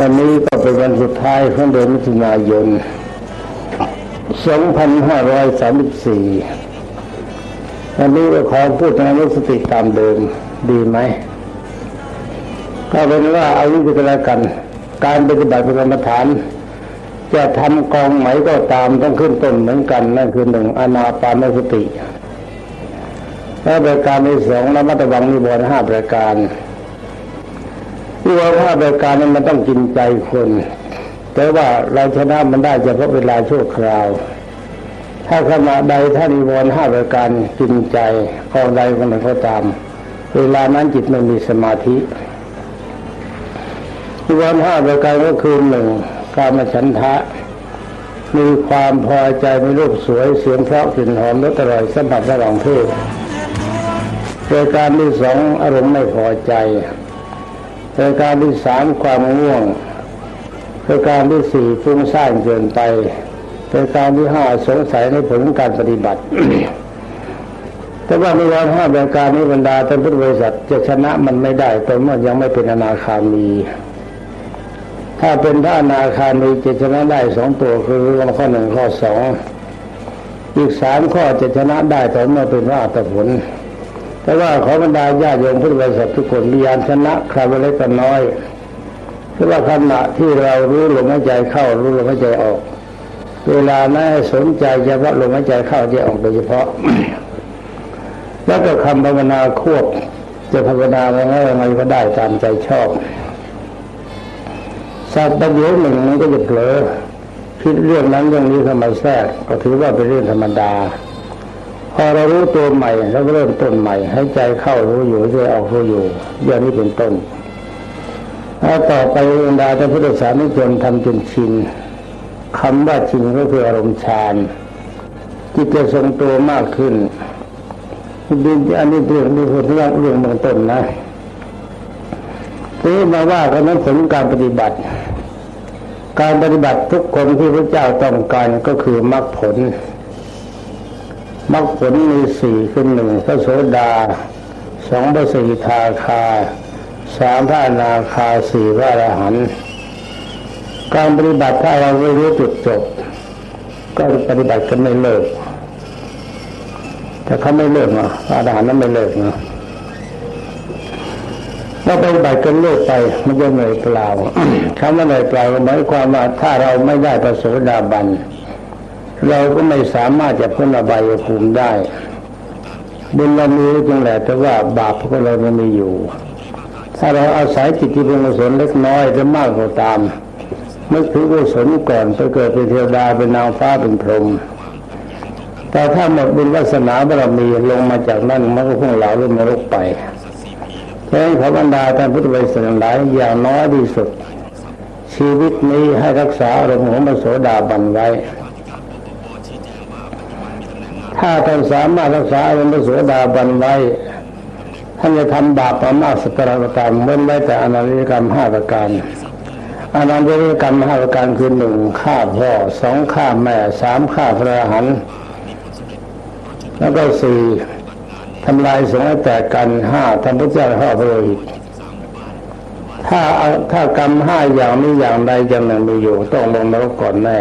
วันนี้ก็เป็นวันสุดท้ายของเดือนมิถุนายน 2534 วันนี้ก็ขอพูดในนุสติตามเดิมดีไหม ก็เป็นว่าเอาวิธีการกัน การปฏิบัติกรรมฐาน จะทำกองไหนก็ตามต้องขึ้นต้นเหมือนกัน นั่นคือหนึ่งอนาปานสติและประการที่สองระมัดระวังนิวรณ์ห้าประการ ที่ว่าภาพรายการนี้มันต้องกินใจคน แต่ว่าเราชนะมันได้เฉพาะเวลาชั่วคราว ถ้าขณะใดท่านวอนห้ารายการกินใจกองใดคนหนึ่งก็ตาม เวลานั้นจิตไม่มีสมาธิที่วอนห้ารายการก็คือหนึ่งการมฉันทะมีความพอใจในรูปสวยเสียงเพราะกลิ่นหอมรสอร่อยสัมผัสระหว่างเพศรายการที่สองอารมณ์ไม่พอใจ รายการที่สามความง่วงรายการที่สี่ฟุ้งซ่านเกินไปรายการที่ห้าสงสัยในผลการปฏิบัติ แต่ว่าในวันห้ารายการนี้บรรดาท่านพุทธบริษัทจะชนะมันไม่ได้ตอนเมื่อยังไม่เป็นอนาคามี ถ้าเป็นพระอนาคามีจะชนะได้สองตัวคือข้อหนึ่งข้อสองอีกสามข้อจะชนะได้ตอนเมื่อเป็นพระอัตผล แต่ว่าขอบรรดาญาโยมพุทธบริษัททุกคนมียานชนะใครเล็กก็น้อยเพราะว่าขณะที่เรารู้ลมหายใจเข้ารู้ลมหายใจออก เวลานั้นสนใจเฉพาะลมหายใจเข้าจะออกโดยเฉพาะ แล้วก็คำภาวนาควบ จะภาวนาอะไรอะไรก็ได้ตามใจชอบสัตว์ประเดี๋ยวหนึ่งมันก็จะเผลอคิดเรื่องนั้นเรื่องนี้เข้ามาแทรกก็ถือว่าเป็นเรื่องธรรมดา พอเรารู้ตัวใหม่แล้วเริ่มต้นใหม่ให้ใจเข้ารู้อยู่ใจออกรู้อยู่อย่างนี้เป็นต้นแล้วต่อไปบรรดาท่านพุทธศาสนิกชนทำจนชินคำว่าชินก็คืออารมณ์ฌานจิตจะทรงตัวมากขึ้นดินอันนี้เรื่องนี้คือเรื่องเรื่องเบื้องต้นนะทีนี้มาว่ากันนั้นผลการปฏิบัติ การปฏิบัติทุกคนที่พระเจ้าต้องการก็คือมรรคผล มรรคผลมีสี่คือหนึ่งพระโสดาสองพระสีทาคาสามพระนาคาสี่พระอรหันต์การปฏิบัติถ้าเราไม่รู้จุดจบ ก็ปฏิบัติกันไม่เลิก แต่เขาไม่เลิกเนะพระอรหันต์นั้นไม่เลิกเนาะเราปฏิบัติกันเลิกไปมันจะเหนื่อยเปล่าคำว่าเหนื่อยเปล่าหมายความว่าถ้าเราไม่ได้ประโสดาบัน เราก็ไม่สามารถจะพ้นอบายภูมิได้บุญเรามีจริงแหละแต่ว่าบาปของเราไม่มีอยู่ ถ้าเราอาศัยจิตที่เป็นกุศลเล็กน้อยจะมากก็ตามนึกถึงกุศลก่อนไปเกิดเป็นเทวดาเป็นนางฟ้าเป็นพรหมแต่ถ้าหมดบุญวาสนาบารมีลงมาจากนั้นมันก็คงเหลาลงนรกไปฉะนั้นขอบรรดาท่านพุทธบริษัทหลายอย่างน้อยที่สุด ชีวิตนี้ให้รักษาอารมณ์ของมโสดาบันไว้ ถ้าท่านสามารถรักษาอารมณ์สุดาบันไว้ท่านจะทำบาปมากสักการะกรรมเว้นไว้แต่อนันตกรรมห้าประการอนันตกรรมห้าประการคือหนึ่งฆ่าพ่อสองฆ่าแม่สามฆ่าพระหันแล้วก็สี่ทำลายสงฆ์แตกกันห้าทำพระเจ้าห่อพระโลหิตถ้าถ้ากรรมห้าอย่างนี้อย่างใดอย่างหนึ่งมีอยู่ ต้องลงนรกก่อนแน่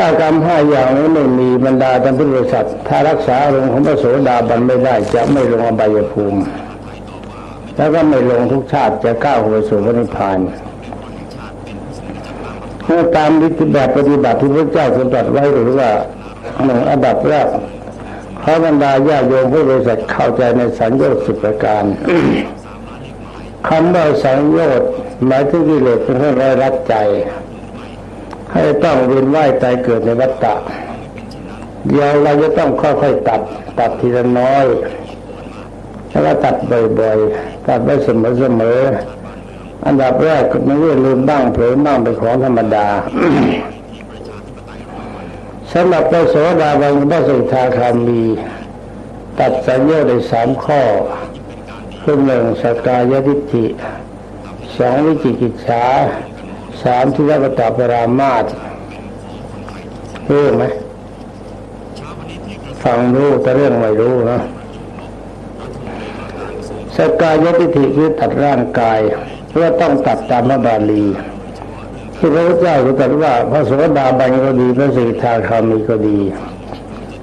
ถ้ากรรมห้าอย่างนี้ไม่มีบรรดาท่านพุทธบริษัทถ้ารักษาอารมณ์ของพระโสดาบันไม่ได้จะไม่ลงอบายภูมิ แล้วก็ไม่ลงทุกชาติจะก้าวไปสู่พระนิพพานเมื่อตามวิธีแบบปฏิบัติที่พระเจ้าทรงตรัสไว้หรือว่าหนึ่งอันดับแรกพระบรรดาญาโยมผู้บริษัทเข้าใจในสัญญาสิบประการคำว่าสัญญาหมายถึงกิเลสเป็นเรื่องร้ายรัดใจ ให้ต้องเวียนว่ายตายเกิดในวัฏฏะเดี๋ยวเราจะต้องค่อยๆตัด ตัดทีละน้อยแล้วก็ตัดบ่อยๆตัดไปเสมอๆอันดับแรกมันเรื่องลืมบ้างเผลอบ้างเป็นของธรรมดาสำหรับพระโสดาบันพระสุทาคามี ตัดสัญญาได้สามข้อคือหนึ่งสกายทิฏฐิสองวิจิกิจฉา สามที่รักตาปรามาตรู้ไหมฟังรู้แต่เรื่องไม่รู้นะสกายทิฏฐิคือตัดร่างกายเพื่อต้องตัดตามพระบาลีที่พระพุทธเจ้าตรัสว่าพระโสดาบันก็ดีพระสิทธาคามีก็ดี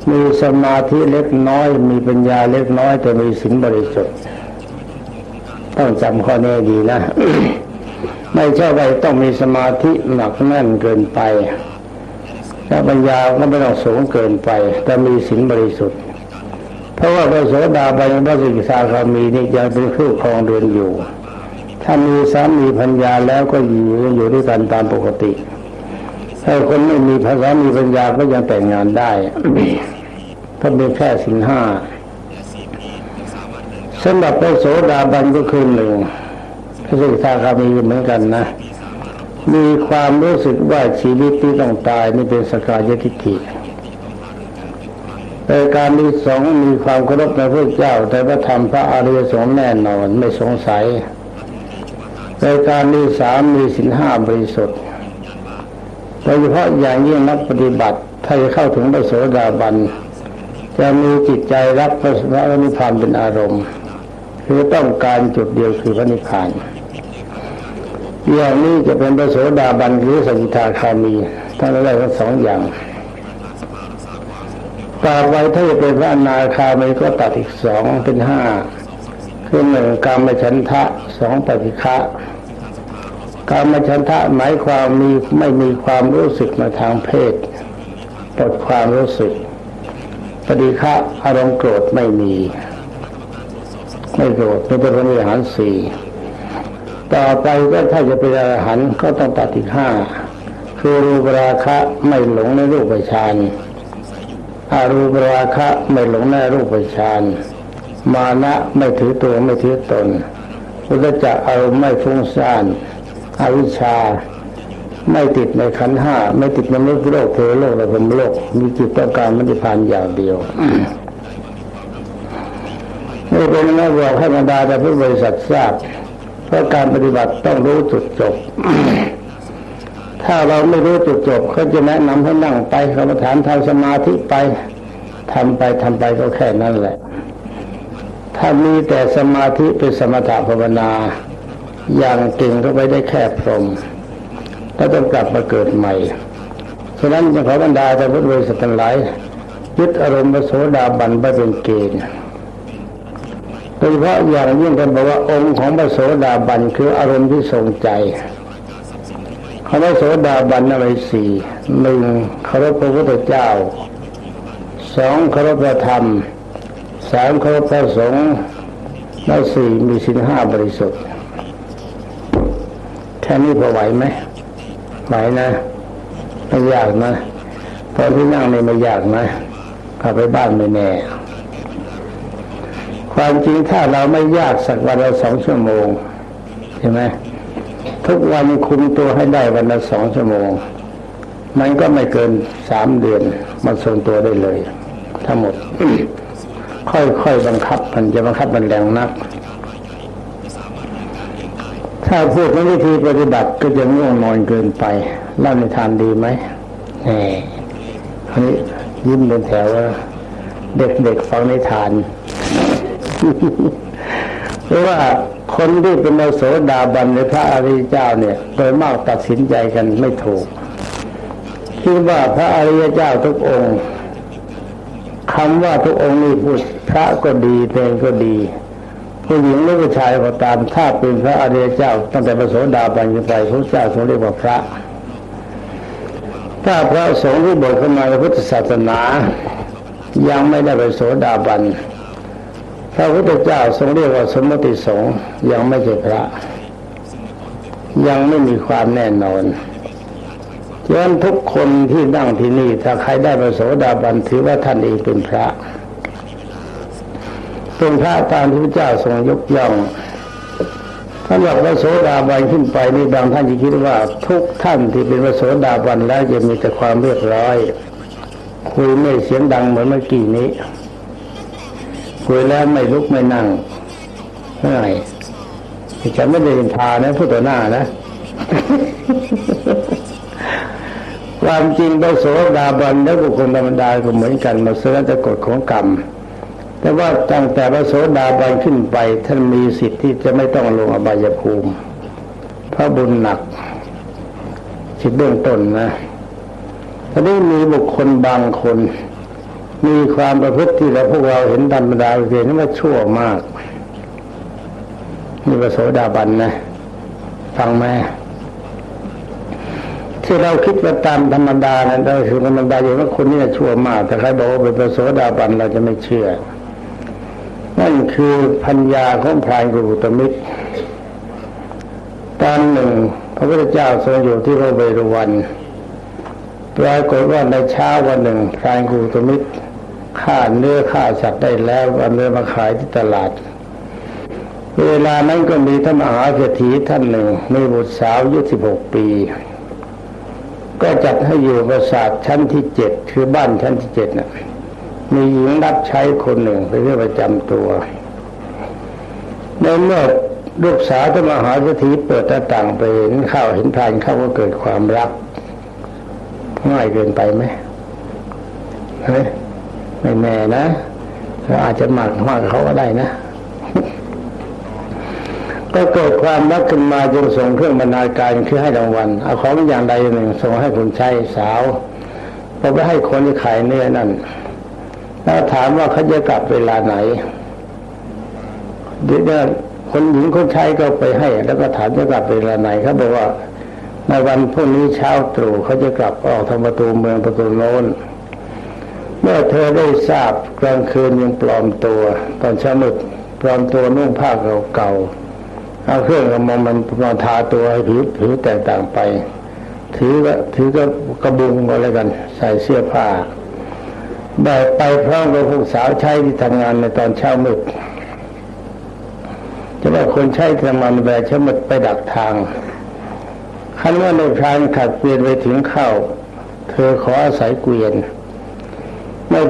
มีสมาธิเล็กน้อย มีปัญญาเล็กน้อยแต่มีสินบริสุทธิ์ต้องจำข้อนี้ดีนะ ไม่ใช่ว่าต้องมีสมาธิหนักแน่นเกินไปและปัญญาก็ไม่ต้องสูงเกินไป แต่มีสินบริสุทธิ์ เพราะว่าพระโสดาบันพระสิกขาคามีนี่ยังเป็นคู่ครองเรือนอยู่ ถ้ามีสามีพัญญาแล้วก็อยู่อยู่ด้วยกันตามปกติ ถ้าคนไม่มีภาษามีปัญญาก็ยังแต่งงานได้ถ้าเป็นแค่สินห้าสำหรับพระโสดาบันก็คือหนึ่ง พระสิกขาคามีเหมือนกันนะ มีความรู้สึกว่าชีวิตที่ต้องตายนี่เป็นสกายทิฏฐิในการที่สองมีความเคารพในพระเจ้า แต่ว่าทำพระอริยสงฆ์แน่นอนไม่สงสัยในการที่สามมีสินห้าบริสุทธิ์โดยเฉพาะอย่างยิ่งนักปฏิบัติถ้าจะเข้าถึงพระโสดาบัน จะมีจิตใจรักพระนิพพานเป็นอารมณ์ คือต้องการจุดเดียวคือพระนิพพาน อย่างนี้จะเป็นพระโสดาบันหรือสกิทาคามีทั้งได้ทั้งสองอย่างต่อไปถ้าจะเป็นพระอนาคามีก็ตัดอีกสองเป็นห้าคือหนึ่งกรรมฉันทะสองปฏิฆะกรรมฉันทะหมายความมีไม่มีความรู้สึกมาทางเพศปลดความรู้สึกปฏิฆะอารมณ์โกรธไม่มี ไม่โกรธไม่เป็นพระนิหารสี่ ต่อไปก็ถ้าจะเป็นอรหันต์ก็ต้องตัดอีกห้าคือรูปราคะไม่หลงในรูปฌานอารูปราคะไม่หลงในรูปฌานมานะไม่ถือตัวไม่ถือตนอุตจักอารมณ์ไม่ฟุ้งซ่านอวิชชา ไม่ติดในขันห้าไม่ติดในมนุษย์โลกเทวโลกและพรมโลก มีจิตต้องการมันจะผ่านอย่างเดียวนี่เป็นนักบอกให้บรรดาแต่ผู้บริษัททราบ เพราะการปฏิบัติต้องรู้จุดจบ ถ้าเราไม่รู้จุดจบเขาจะแนะนำให้นั่งไปกรรมฐานทำสมาธิไปทำไปทำไปก็แค่นั้นแหละ ถ้ามีแต่สมาธิเป็นสมถะภาวนา อย่างเก่งก็ไปได้แค่พรมแล้วต้องกลับมาเกิดใหม่ฉะนั้นจะขอบรรดาแต่พุทธบริษัททั้งหลายยึดอารมณ์พระโสดาบันไปเป็นเกณฑ์ ยเฉพาะอย่างยิ่งกันบอกว่าองค์ของพระโสดาบันคืออารมณ์ที่ทรงใจคำว่าโสดาบันอะไรสี่หนึ่งเคารพพระพุทธเจ้าสองเคารพพระธรรมสามเคารพพระสงฆ์และสี่มีสินห้าบริสุทธิ์แค่นี้พอไหวไหมไหวนะไม่ยากนะตอนที่นั่งนี่ไม่ยากนะขับไปบ้านไม่แน่ ความจริงถ้าเราไม่ยากสักวันละสองชั่วโมงใช่ไหมทุกวันคุมตัวให้ได้วันละสองชั่วโมง มันก็ไม่เกินสามเดือนมันทรงตัวได้เลย ทั้งหมด ค่อยๆบังคับ มันจะบังคับมันแรงนัก ถ้าพูดในวิธีปฏิบัติก็จะง่วงนอนเกินไปเล่าในทานดีไหมแหมอันนี้ยิ้มเป็นแถวว่าเด็กๆฟังในทาน เพราะว่าคนที่เป็นโสดาบันในพระอริยเจ้าเนี่ย โดยมากตัดสินใจกันไม่ถูกคิดว่าพระอริยเจ้าทุกองค์คำว่าทุกองค์นี่พูดพระก็ดีเพลงก็ดี ผู้หญิงหรือผู้ชายก็ตามถ้าเป็นพระอริยเจ้า ตั้งแต่พระโสดาบันขึ้นไปพระเจ้าทรงเรียกว่าพระ ถ้าพระสงฆ์ที่บวชเข้ามาในพุทธศาสนา ยังไม่ได้ไปโสดาบัน พระพุทธเจ้าทรงเรียกว่าสมมติสงฆ์ยังไม่ใช่พระ ยังไม่มีความแน่นอนฉะนั้นทุกคนที่นั่งที่นี่ ถ้าใครได้ประโสดาบันถือว่าท่านเองเป็นพระเป็นพระตามที่พระเจ้าทรงยกย่องท่านบอกว่าโสดาบันขึ้นไปนี่บางท่านจะคิดว่าทุกท่านที่เป็นพระโสดาบันแล้วจะมีแต่ความเรียบร้อย คุยไม่เสียงดังเหมือนเมื่อกี้นี้ คุยแล้วไม่ลุกไม่นั่งเท่าไหร่ฉันไม่ได้ยินทานะพูดต่อหน้านะ ความจริงพระโสดาบันและบุคคลธรรมดาก็เหมือนกันมาเสื่อจะกฎของกรรม แต่ว่าตั้งแต่พระโสดาบันขึ้นไป ท่านมีสิทธิ์ที่จะไม่ต้องลงอบายภูมิ พระบุญหนักคิดเบื้องต้นนะทีนี้มีบุคคลบางคน มีความประพฤติที่เราพวกเราเห็นธรรมดาเห็นว่าชั่วมากนี่ประโสดาบันนะ ฟังไหมที่เราคิดว่าตามธรรมดานะเราคือธรรมดาอยู่ว่าคนนี้ชั่วมาก แต่ใครบอกว่าเป็นประโสดาบันเราจะไม่เชื่อ นั่นคือพัญญาของพรายกุตมิตรตอนหนึ่ง พระพุทธเจ้าทรงอยู่ที่โรเบรุวันปรากฏว่าในเช้าวันหนึ่งพรายกุตมิตร ฆ่าเนื้อฆ่าสัตว์ได้แล้วเอาเนื้อมาขายที่ตลาด เวลานั้นก็มีท่านมหาเศรษฐีท่านหนึ่งมีบุตรสาวอายุสิบหกปี ก็จัดให้อยู่ประสาทชั้นที่เจ็ดคือบ้านชั้นที่เจ็ดนะ่ะมีหญิงรับใช้คนหนึ่งเป็นเรื่องประจำตัวในเมื่อลูกสาวจะมาหาสถีเปิดหน้าต่างไปเห็นข้าวเห็นพานเข้าก็เกิดความรักง่ายเกินไปไหมเฮ้ ไม่แน่นะเราอาจจะหมักมากเขาก็ได้นะ ก็เกิดความรักขึ้นมาจนส่งเครื่องบรรณาการคือให้รางวัลเอาของอย่างใดหนึ่งส่งให้คนใช้สาวพอไปให้คนที่ขายเนื้อนั่นแล้วถามว่าเขาจะกลับเวลาไหนเดี๋ยวคนหญิงคนใช้ก็ไปให้ แล้วก็ถามจะกลับเวลาไหนเขาบอกว่าในวันพรุ่งนี้เช้าตรู่เขาจะกลับออกทางประตูเมืองประตูโน้น เมื่อเธอได้ทราบกลางคืนยังปลอมตัว ตอนเช้ามืดปลอมตัวนุ่งผ้าเก่าๆเอาเครื่องกระมองมันมาทาตัวให้ผิวผิวแตกต่างไป ถือก็ถือก็กระบุงอะไรกัน ใส่เสื้อผ้าแบบไปพร้อมกับผู้สาวใช้ที่ทำงานในตอนเช้ามืดจะว่าคนใช้ทำงานแบบเช้ามืดไปดักทางคันว่าในพรานขัดเกวียนไปถึงเข้า เธอขออาศัยเกวียน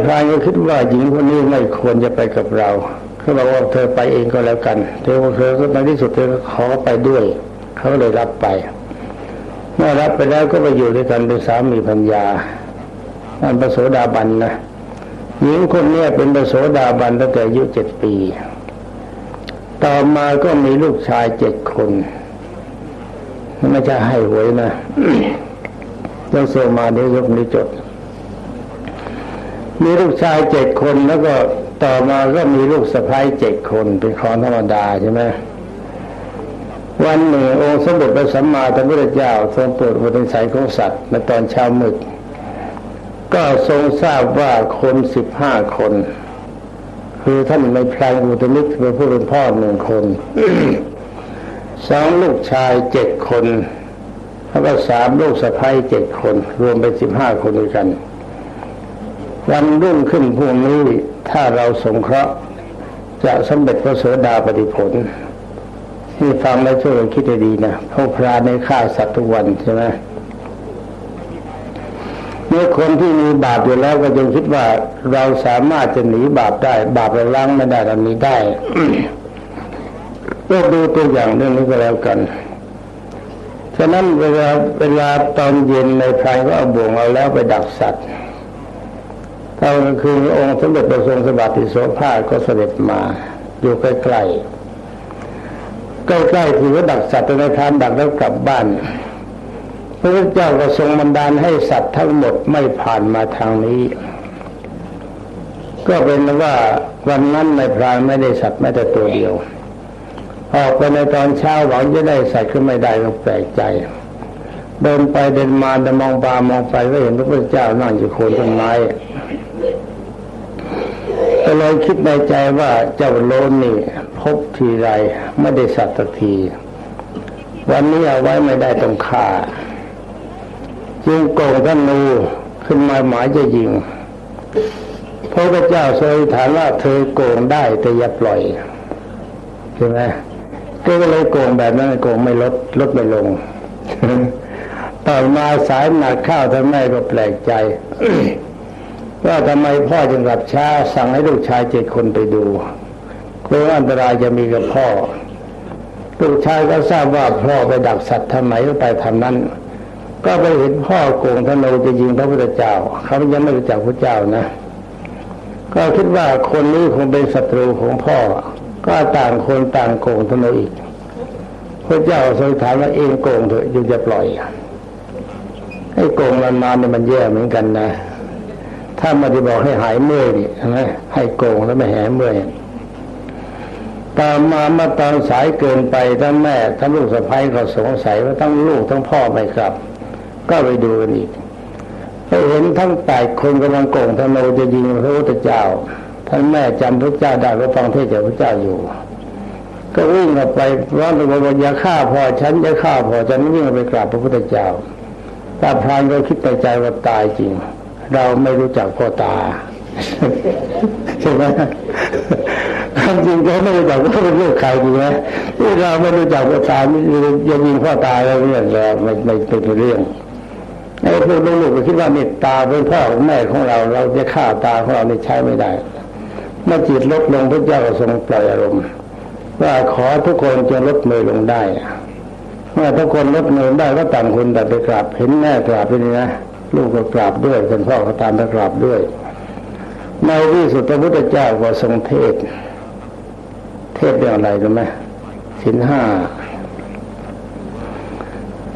พรานก็คิดว่าหญิงคนนี้ไม่ควรจะไปกับเราเขาบอกว่าเธอไปเองก็แล้วกันเธอเธอก็ในที่สุดเธอขอไปด้วยเขาเลยรับไป เมื่อรับไปแล้วก็ไปอยู่ด้วยกันเป็นสามีพัญญาอันประโสดาบันนะหญิงคนนี้เป็นประโสดาบันตั้งแต่อายุเจ็ดปี ต่อมาก็มีลูกชายเจ็ดคนไม่ใช่ให้หวยนะต้องโซมาเดี๋ยวยกนี้จด มีลูกชายเจ็ดคนแล้วก็ต่อมาก็มีลูกสะพ้ายเจ็ดคนเป็นของธรรมดาใช่ไหมวันหนึ่งองค์สมเด็จพระสัมมาสัมพุทธเจ้าทรงโปรดบุตรสายของสัตว์ในตอนเช้ามืดก็ทรงทราบว่าคนสิบห้าคน คือท่านในพลายอุตมิตรเป็นผู้เป็นพ่อหนึ่งคนสองลูกชายเจ็ดคนแล้วก็สามลูกสะพ้ายเจ็ดคน รวมเป็นสิบห้าคนด้วยกัน วันรุ่งขึ้นพวกนี้ถ้าเราสงเคราะห์จะสำเร็จพระโสดาปฏิผลที่ฟังแล้วช่วยคิดดีนะพระพราในฆ่าสัตว์ทุกวันใช่ไหมเมื่อคนที่มีบาปอยู่แล้วก็ยังคิดว่าเราสามารถจะหนีบาปได้ บาปเราล้างไม่ได้เราหนีได้ก็ดูตัวอย่างเรื่องนี้ก็แล้วกันฉะนั้นเวลาเวลาตอนเย็นในพรายก็เอาบ่วงเอาแล้วไปดักสัตว์ ตอนกลางคืนองค์สมเด็จพระทรงสบัติโสภาก็เสด็จมาอยู่ใกล้ๆใกล้ๆที่ว่าดักสัตว์ในทานดักแล้วกลับบ้าน พระพุทธเจ้าก็ทรงบันดาลให้สัตว์ทั้งหมดไม่ผ่านมาทางนี้ ก็เป็นว่าวันนั้นในพรานไม่ได้สัตว์แม้แต่ตัวเดียว ออกไปในตอนเช้าหวังจะได้สัตว์ก็ไม่ได้ก็แปลกใจ เดินไปเดินมาเดินมองปามองไปก็เห็นพระพุทธเจ้านั่งอยู่โคนต้นไม้ เลยคิดในใจว่าเจ้าโลนนี่พบทีไรไม่ได้สัตว์ที วันนี้เอาไว้ไม่ได้ต้องฆ่าจึงโกงท่านนูขึ้นมาหมายจะยิงพระพเจ้าทรงถามว่าเธอโกงได้แต่อย่าปล่อยใช่ไหมก็เลยโกงแบบนั้นโกงไม่ลดลดไม่ลงต่อมาสายหนักข้าวทำไมก็แปลกใจ ว่าทำไมพ่อจึงกลับช้า สั่งให้ลูกชายเจ็ดคนไปดูกลัวอันตรายจะมีกับพ่อ ลูกชายก็ทราบว่าพ่อไปดักสัตว์ทำไมก็ไปทำนั้น ก็ไปเห็นพ่อโกงธนูจะยิงพระพุทธเจ้า เขายังไม่รู้จักพระเจ้านะ ก็คิดว่าคนนี้คงเป็นศัตรูของพ่อ ก็ต่างคนต่างโกงธนูอีกพระเจ้าทรงถามว่าเองโกงเถอะยู่จะปล่อยให้โกงนานๆเนี่ยมันแย่เหมือนกันนะ ถ้ามันจะบอกให้หายเมื่อยนี่ใช่ไหมให้โกงแล้วไม่หายเมื่อยตามมามาตอนสายเกินไปทั้งแม่ทั้งลูกสะพ้ายก็สงสัยว่าทั้งลูกทั้งพ่อไม่กลับ ก็ไปดูกันอีกไปเห็นทั้งแปดคนกำลังโกงธนูจะยิงพระพุทธเจ้าท่านแม่จำพระเจ้าได้ก็ฟังเทศจากพระเจ้าอยู่ ก็วิ่งออกไปร้องตะโกนว่าอย่าฆ่าพ่อฉันอย่าฆ่าพ่อฉันวิ่งไปกราบพระพุทธเจ้าตาพรานก็คิดในใจว่าตายจริง เราไม่รู้จักพ่อตาใช่ไหมความจริงเขาไม่รู้จักว่าเป็นลูกใครจริงไหมที่เราไม่รู้จักพ่อตายังยิงพ่อตาแล้วเรื่องแล้วไม่ไม่เป็นเรื่องไอ้พวกลูกๆคิดว่าเมตตาเป็นพ่อของแม่ของเรา เราจะฆ่าตาของเราไม่ใช้ไม่ได้เมื่อจิตลดลงพระเจ้าก็ทรงปล่อยอารมณ์ว่าขอทุกคนจงลดมือลงได้เมื่อทุกคนลดมือได้ก็ต่างคนแต่ไปกราบเห็นแม่กราบไปนี่นะ ลูกก็กราบด้วยคุณพ่อก็ตามไปกราบด้วย ในที่สุดพระพุทธเจ้าก็ทรงเทศ เทศเรื่องอะไรรู้ไหมสินห้า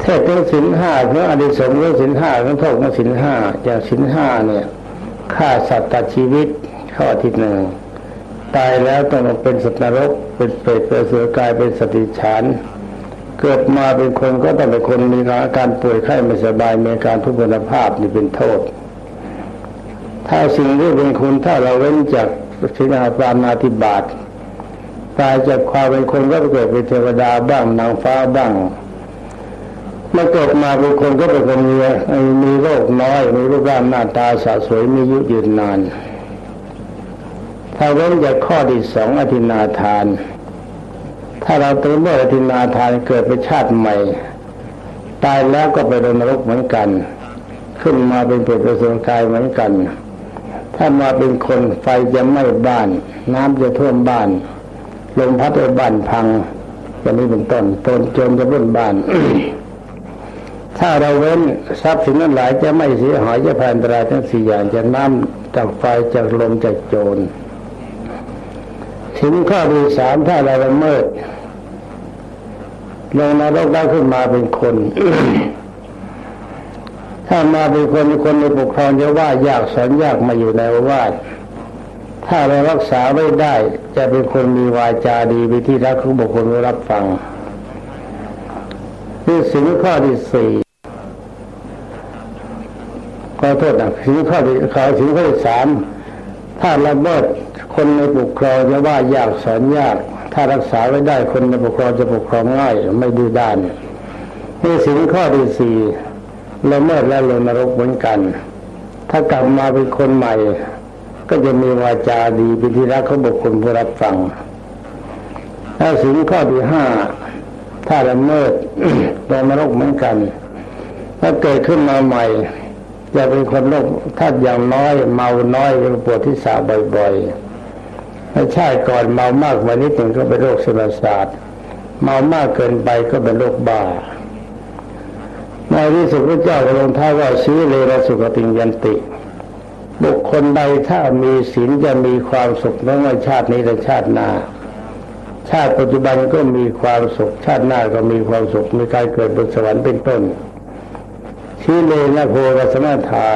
เทศเรื่องสินห้าเรื่องอดิสงเรื่องสินห้าเรื่องโทษของสินห้าอย่างสินห้าเนี่ยฆ่าสัตว์ตัดชีวิตข้อที่หนึ่งตายแล้วต้องเป็นสัตว์นรกเป็นเปรตเป็นเสือกายเป็นสติฉาน เกิดมาเป็นคนก็ต้องเป็นคนมีอาการป่วยไข้ไม่สบายมีอาการทุพพลภาพนี่เป็นโทษ ถ้าสิ่งที่เป็นคุณถ้าเราเว้นจากสินาปานาธิบาตตายจากความเป็นคนก็ไปเกิดเป็นเทวดาบ้างนางฟ้าบ้างเมื่อเกิดมาเป็นคนก็เป็นคนมีมีโรคน้อยมีรูปร่างหน้าตาสะสวยมีอายุยืนนานถ้าเว้นจากข้อที่สองอธินาทาน ถ้าเราตื่นเมื่ออธินาทานเกิดเป็นชาติใหม่ ตายแล้วก็ไปโดนนรกเหมือนกัน ขึ้นมาเป็นเปรตป็นสงกายเหมือนกัน ถ้ามาเป็นคนไฟจะไหม้บ้าน น้ำจะท่วมบ้านลมพัดไปบ้านพังอย่างนี้เป็นต้นตนจนจะบุ่นบ้าน ถ้าเราเว้นทรัพย์สินนั้นหลายจะไม่เสียหายจะผ่นตรายทั้งสี่อย่างจะน้ำจากไฟจากลมจากโจร สินข้อที่สามถ้าเราละเมิดลงนรกได้ขึ้นมาเป็นคน ถ้ามาเป็นคนคนในปกครองจะว่ายากสอนยากมาอยู่ในว่าถ้าเรารักษาไม่ได้ จะเป็นคนมีวาจาดีวิธีรักของบุคคลรับฟังนี่สิ่งข้อที่สี่ขอโทษนะสิ่งข้อที่ขอสิ่งข้อที่สามถ้าละเมิด คนในปกครองจะว่ายากสอนยาก ถ้ารักษาไว้ได้คนในปกครองจะปกครองง่ายไม่ดื้อด้านนี่สิ่งข้อที่สี่ละเมิดและลงนรกเหมือนกัน ถ้ากลับมาเป็นคนใหม่ ก็จะมีวาจาดีเป็นที่รักของบุคคลผู้รับฟังถ้าสิ่งข้อที่ห้าถ้าละเมิดลงนรกเหมือนกัน ถ้าเกิดขึ้นมาใหม่จะเป็นคนโรคถ้าอย่างน้อยเมาน้อยเป็นปวดที่สาบ่อยๆ ชาติก่อนเมามากวันนี้ถึงก็เป็นโรคสมศาสตร์เมามากเกินไปก็เป็นโรคบ้าในที่สุดพระเจ้าก็ลงท้ายว่าชีเลระสุขติยันติ บุคคลใดถ้ามีศีลจะมีความสุขไม่ว่าชาตินี้และชาติหน้า ชาติปัจจุบันก็มีความสุข ชาติหน้าก็มีความสุขมีการเกิดบนสวรรค์เป็นต้นชีเลนะโพกสมาธา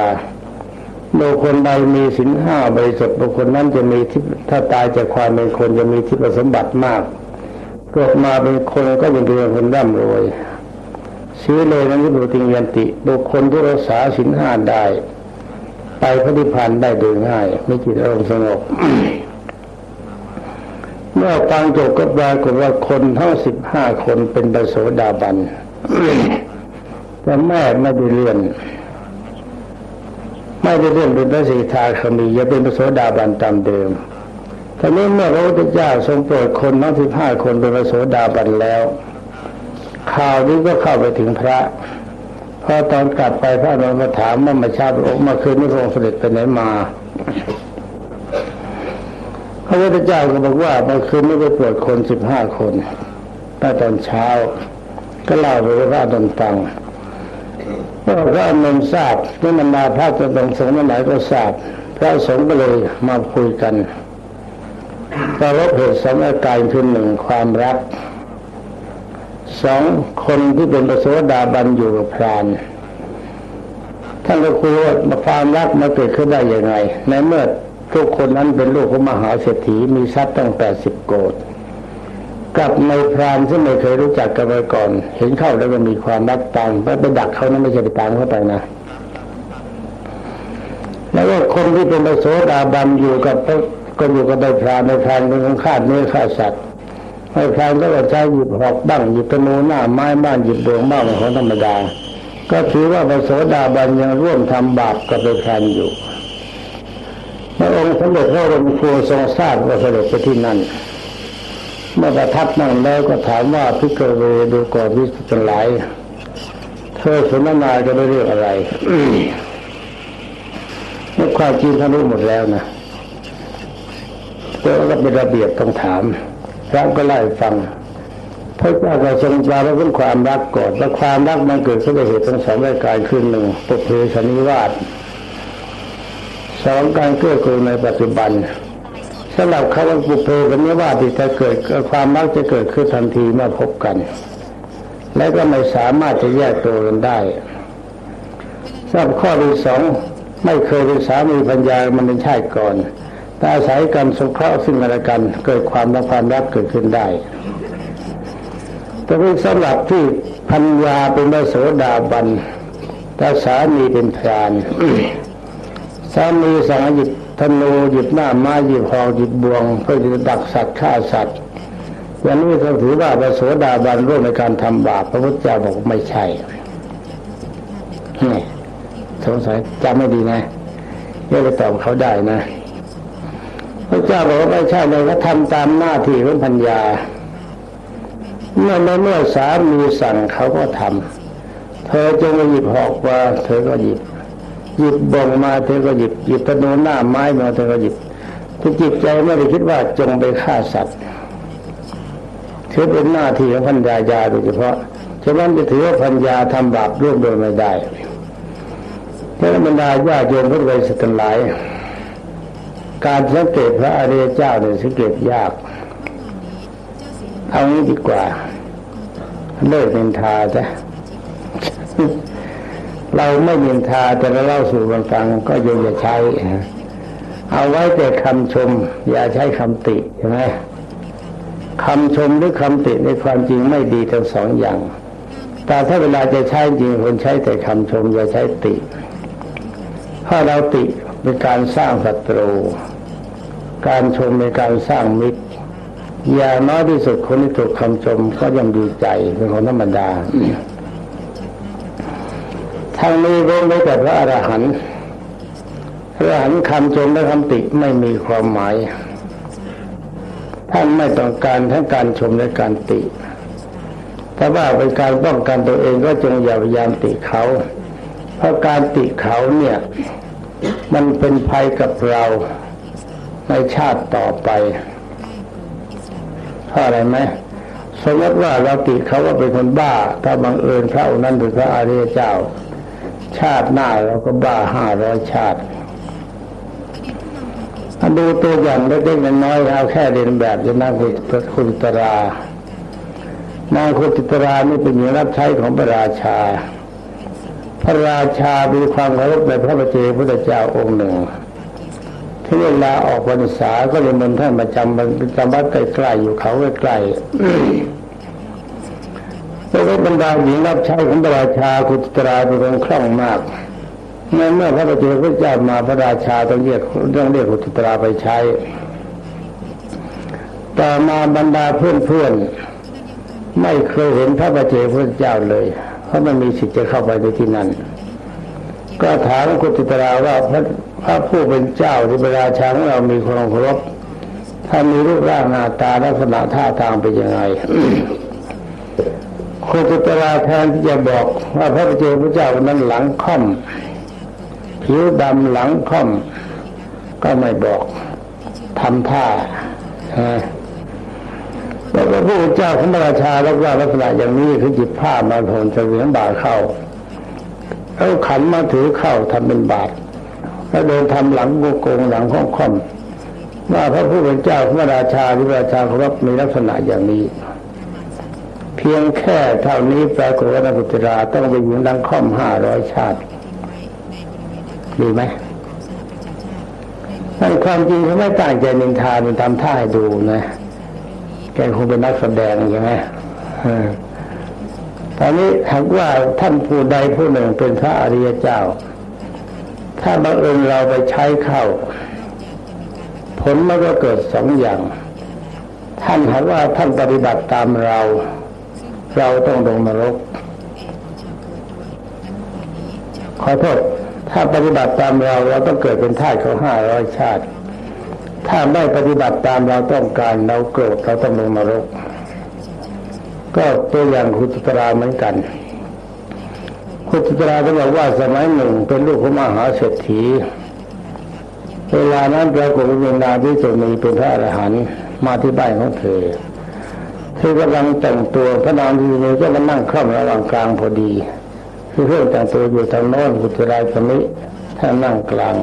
บุคคลใดมีสินห้าบริสุทธิ์บุคคลนั้นจะมีที่ถ้าตายจากความเป็นคนจะมีที่ประสมบัติมากเกิดมาเป็นคนก็ยังเป็นคนร่ำรวยชีเลยนั้นก็ดูติงยันติบุคคลที่รักษาสินห้าได้ ไปพระนิพพานได้โดยง่าย ไม่จิตอารมณ์สงบเมื่อฟังจบก็ปรากฏว่าคนทั้งสิบห้าคนเป็นประโสดาบันแต่แม่ไม่ได้เรียน ไม่ได้เรียนเป็นพระสีทาคมียังเป็นพระโสดาบันตามเดิมทีนี้เมื่อพระพุทธเจ้าทรงโปรดคนทั้งสิบห้าคนเป็นพระโสดาบันแล้วข่าวนี้ก็เข้าไปถึงพระพอตอนกลับไปพระนนมาถามว่ามาชาพระองค์มาคืนนี้พระองค์เสด็จไปไหนมาพระพุทธเจ้าก็บอกว่าเมื่อคืนนี้ไปปวดคนสิบห้าคนตั้งตอนเช้า ก็เล่าไปว่าพระตนฟัง พระพระนนทราบนี่มันมาพระจะต้องสงฆ์ไหนก็ทราบ พระสงฆ์ก็เลยมาคุยกันก็รบเหตุสองอาการคือหนึ่งความรักสองคนที่เป็นประโสดาบันอยู่กับพรานท่านก็คุยว่าความรักมาเกิดขึ้นได้ยังไง ในเมื่อทุกคนนั้นเป็นลูกของมหาเศรษฐีมีทรัพย์ตั้งแปดสิบโกด กับในพรานซึ่งไม่เคยรู้จักกันมาก่อน เห็นเข้าแล้วก็มีความรักตังไม่ไปดักเขานั้นไม่ใช่ไปตามเขาไปนะแล้วก็คนที่เป็นประโสดาบันอยู่กับก็อยู่กับในพรานในพรานเป็นของขาเนื้อขาสัตว์ในพรานก็ใช้หยิบหอกบ้างหยิบตะนูหน้าไม้บ้านหยิบเบืองบ้างของธรรมดา ก็ถือว่าพระโสดาบันยังร่วมทำบาปกับในพรานอยู่พระองค์สมเด็จพระบรมครูทรงทราบว่าเสด็จไปที่นั่น เมื่อประทับนั่งแล้วก็ถามว่าพิกเวดูก่อนวิสุทธิ์หลายเธอสนทนาจะไม่เรื่องอะไรนี่ความจริงท่านรู้หมดแล้วนะแต่ว่าเป็นระเบียบต้องถามพระก็ไล่ฟังพระเจ้าก็ทรงปราบเรื่องความรักก่อนแล้วความรักมันเกิดขึ้นด้วยเหตุทั้งสองรายการขึ้นหนึ่งปุเพสนิวาสสองการเกื้อกูลในปัจจุบัน สำหรับคำว่าปุเพสนิวาสที่จะเกิดความรักจะเกิดขึ้นทันทีเมื่อพบกัน และก็ไม่สามารถจะแยกตัวกันได้สำหรับข้อที่สองไม่เคยเป็นสามีปัญญามันเป็นชาติก่อนแต่อาศัยกันสงเคราะห์ซึ่งกันและกัน เกิดความรักความรักเกิดขึ้นได้ แต่เป็นสำหรับที่พัญญาเป็นพระโสดาบันแต่สามีเป็นพรานสามีสังหยิบ ธนูหยิบหน้าม้าหยิบหอกหยิบบวง เพื่อจะดักสัตว์ฆ่าสัตว์อย่างนี้เขาถือว่าพระโสดาบันร่วมในการทำบาปพระพุทธเจ้าบอกไม่ใช่นี่สงสัยจำไม่ดีนะเรียไปตอบเขาได้นะ พระเจ้าบอกว่าไม่ใช่เลยก็ทำตามหน้าที่ของพัญญาเมื่อเมื่อสามีสั่งเขาก็ทำเธอจงหยิบหอกมาเธอก็หยิบ หยิบบงมาเธอก็หยิบหยิบตะนูหน้าไม้มาเธอก็หยิบที่จิตใจไม่ได้คิดว่าจงไปฆ่าสัตว์ถือเป็นหน้าที่ของพัญญายาโดยเฉพาะฉะนั้นจะถือว่าพัญญาทำบาปร่วมโดยไม่ได้พระบรรดาญาโยมพุทธบริษัทหลาย การสังเกตพระอริยเจ้าเนี่ยสังเกตยาก เอางี้ดีกว่า เลิกเนินทาจ้ะ เราไม่เนินทาแต่เราเล่าสู่กันฟังก็ยังอย่าใช้เอาไว้แต่คำชม อย่าใช้คำติใช่ไหมคำชมหรือคำติในความจริงไม่ดีทั้งสองอย่าง แต่ถ้าเวลาจะใช้จริงคนใช้แต่คำชมอย่าใช้ติ ถ้าเราติเป็นการสร้างศัตรู การชมในการสร้างมิตร อย่างน้อยที่สุดคนที่ถูกคำชมก็ยังดีใจเป็นคนธรรมดา ทางนี้เว้นไว้แต่พระอรหันต์พระอรหันต์คำชมและคำติไม่มีความหมายท่านไม่ต้องการทั้งการชมและการติแต่ว่าเป็นการป้องกันตัวเองก็จงอย่าพยายามติเขา เพราะการติเขาเนี่ย มันเป็นภัยกับเราในชาติต่อไปเพราะอะไรไหมสมมติว่าเราติเขาว่าเป็นคนบ้า ถ้าบังเอิญพระองค์นั้นเป็นพระอริยเจ้า ชาติหน้าเราก็บ้าห้าร้อยชาติดูตัวอย่างเล็กๆน้อยๆเอาแค่เรียนแบบจะนางคุณตรานางคุณตรานี่เป็นหญิงรับใช้ของพระราชา พระราชามีความเคารพในพระบเจ้าพระเจ้าองค์หนึ่งที่เวลาออกพรรษาก็เลยมันท่านมาจำจำวัดใกล้ๆอยู่เขาใกล้ๆ แล้วก็บรรดาหญิงรับใช้ของพระราชาคุตราเป็นคนคล่องมากเมื่อเมื่อพระบเจ้าพระเจ้ามาพระราชาต้องเรียกต้องเรียกคุตราไปใช้ ต่อมาบรรดาเพื่อนๆไม่เคยเห็นพระบเจ้าพระเจ้าเลย เพราะมันมีสิทธิ์จะเข้าไปในที่นั้น ก็ถามคุณจิตราว่าพระพระผู้เป็นเจ้าที่เป็นราชาของเรามีความเคารพถ้ามีรูปร่างหน้าตาลักษณะท่าทางเป็นยังไง คุณจตราแทนที่จะบอกว่าพระเจ้าพระเจ้านั้นหลังค่อมผิวดำหลังค่อม ก็ไม่บอกทำท่าแล้วพระพุทธเจ้าของพระราชาแล้วว่าลักษณะอย่างนี้คือจิตผ้ามาผลจะเสียงบาทเข้าเอาขันมาถือเข้าทำเป็นบาทแล้วเดินทำหลังโกโกงหลังห้องค่อมว่าพระผู้เป็นเจ้าของพระราชาที่พราชาเขารับมีลักษณะอย่างนี้ พียงแค่เท่านี้ปรากฏว่านบุตราต้องไปอยู่ดังค่อมห้าร้อยชาติดีไหมนั่นความจริงเขาไม่ต่างใจนินทามันทำท่าให้ดูนะ แกคงเป็นนักแสดงใช่ไหมตอนนี้หากว่าท่านผู้ใดผู้หนึ่งเป็นพระอริยเจ้า ถ้าบังเอิญเราไปใช้เข้า ผลมันก็เกิดสองอย่าง ท่านหากว่าท่านปฏิบัติตามเรา เราต้องลงนรก ขอโทษ ถ้าปฏิบัติตามเราเราต้องเกิดเป็นทาสเขาห้าร้อยชาติ ถ้าไม่ปฏิบัติตามเราต้องการเราโกรธเราต้องลงนรก ก็ตัวอย่างคุณจุตราเหมือนกันคุณจุตราก็บอกว่าสมัยหนึ่งเป็นลูกของมหาเศรษฐีเวลานั้นปรากฏว่ามีนาที่สุนีเป็นพระอรหันต์มาที่บ้านของเธอ เธอกำลังแต่งตัวพระนางที่สุนีก็มานั่งคล่อมระหว่างกลางพอดี คือเพื่อนแต่งตัวอยู่ทางโน้นกุตราคนนี้ท่านนั่งกลาง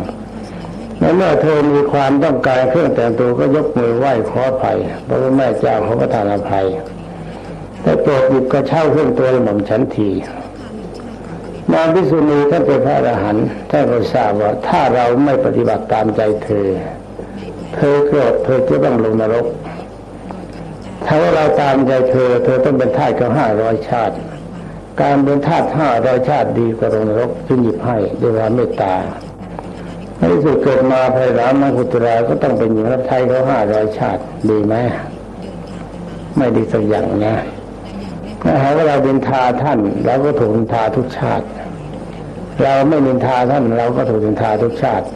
ในเมื่อเธอมีความต้องการเครื่องแต่งตัวก็ยกมือไหว้ขออภัยพระแม่เจ้าเขาก็ทานอภัยแต่โปรดหยิบกระเช่าเครื่องตัวหม่อมฉันทีนางพิสุณีท่านเป็นพระอรหันต์ท่านก็ทราบว่าถ้าเราไม่ปฏิบัติตามใจเธอ เธอโกรธเธอจะต้องลงนรก ถ้าว่าเราตามใจเธอ เธอต้องเป็นทาสเขาห้าร้อยชาติ การเป็นทาสห้าร้อยชาติดีกว่าลงนรกจึงหยิบให้ด้วยความเมตตาในที่สุดเกิดมาภายหลังนางกุตราก็ต้องเป็นหญิงรับใช้เขาห้าร้อยชาติดีไหมไม่ดีสักอย่างนะถ้าหากว่าเราดินทาท่านเราก็ถูกดินทาทุกชาติ เราไม่ดินทาท่านเราก็ถูกดินทาทุกชาติ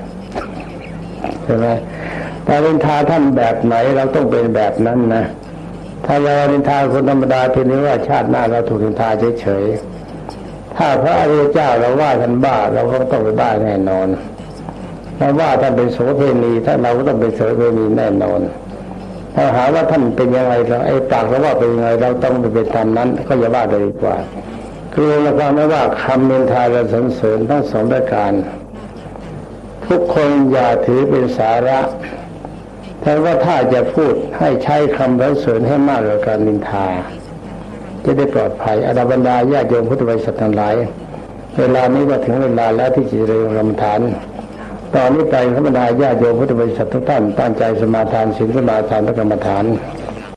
ใช่ไหมแต่ดินทาท่านแบบไหนเราต้องเป็นแบบนั้นนะ ถ้าเราดินทาคนธรรมดาเพียงว่าชาติหน้าเราถูกดินทาเฉยๆ ถ้าพระอริยเจ้าเราว่าท่านบ้าเราก็ต้องไปบ้าแน่นอนเราว่าท่านเป็นโสเพณีถ้าเราก็ต้องเป็นโสเพณีแน่นอนถ้าหาว่าท่านเป็นยังไงเราไอ้ปากเราว่าเป็นยังไงเราต้องไปเป็นตามนั้น ก็อย่าว่าเลยดีกว่า คือเราฟังไม่ว่าคำเมนทาและสรรเสริญทั้งสองประการ ทุกคนอย่าถือเป็นสาระ แต่ว่าถ้าจะพูดให้ใช้คำรัเสริญให้มากกว่าการนินทา จะได้ปลอดภัยอดาบรรดาญาโยมพุทธบริษัททั้งหลาย เวลานี้ก็ถึงเวลาแล้วที่จะเริญรำฐานตอนนี้ไปธรรมดาญาโยมพุทธบริษัททุกท่านตั้งใจสมาทานศีลสมาทานและกรรมฐาน